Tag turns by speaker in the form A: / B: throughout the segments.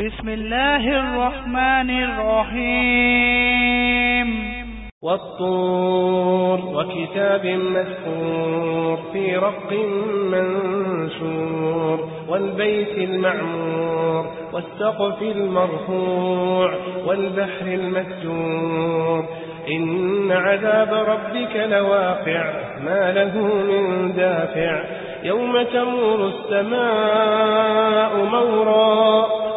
A: بسم الله الرحمن الرحيم
B: والطور وكتاب مسكور في رق منشور والبيت المعمور والسقف المرفوع والبحر المسجور. إن عذاب ربك لواقع ما له من دافع. يوم تمور السماء مورا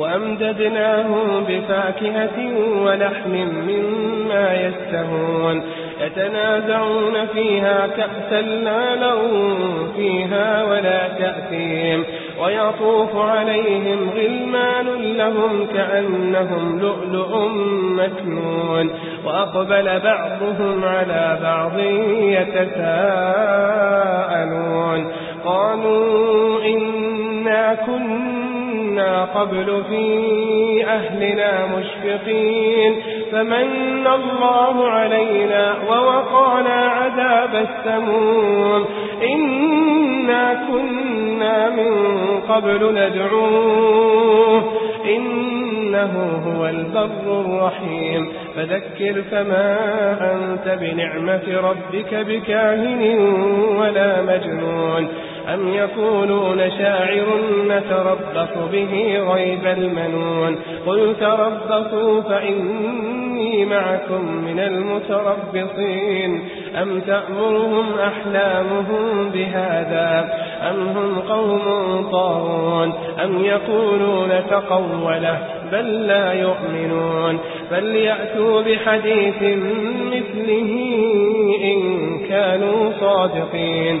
B: وأمددناهم بفاكهة ولحم مما يستهون يتنازعون فيها كأسا لا لون فيها ولا تأثيم. ويطوف عليهم غلمان لهم كأنهم لؤلؤ مكنون. وأقبل بعضهم على بعض يتساءلون. قالوا إنا كنا قبل في أهلنا مشفقين فمن الله علينا ووقانا عذاب السموم إنا كنا من قبل ندعوه إنه هو البر الرحيم فذكر فما أنت بنعمة ربك بكاهن ولا مجنون أم يقولون شاعر نتربص به غيب المنون؟ قل تربصوا فإني معكم من المتربصين. أم تأمرهم أحلامهم بهذا؟ أم هم قوم طاغون؟ أم يقولون تقوله بل لا يؤمنون؟ فليأتوا بحديث مثله إن كانوا صادقين.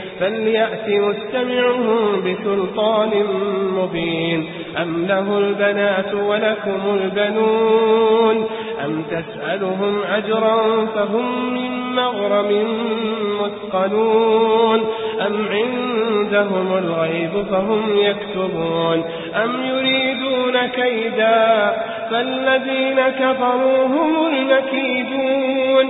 B: فليأت مستمعهم بسلطان مبين. أم له البنات ولكم البنون. أم تسألهم أجرا فهم من مغرم مثقلون. أم عندهم الغيب فهم يكتبون. أم يريدون كيدا فالذين كفروا هم المكيدون.